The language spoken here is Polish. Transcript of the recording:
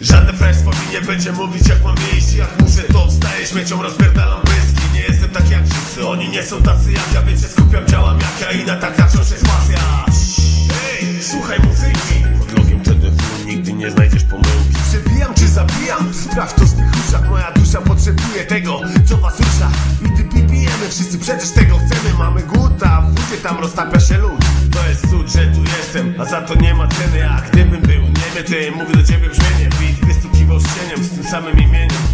Żadne państwo mi nie będzie mówić jak mam iść. Jak muszę to wstaję śmiecią rozpierdalam pyski. Nie jestem tak jak wszyscy, oni nie są tacy jak ja Więc się skupiam, działam jak ja i na taka wciąż jest mafia Ej, słuchaj muzyki. Pod logiem TDW nigdy nie znajdziesz pomyłki. Przebijam czy zabijam? Sprawdź to w tych uszach Moja dusza potrzebuje tego, przecież tego chcemy Mamy głód, a w budzie tam roztapia się lód. To jest cud, że tu jestem, a za to nie ma ceny. A gdybym był niebie, to ja mówię do ciebie brzmienie Beat wystukiwał z cieniem w tym samym imieniu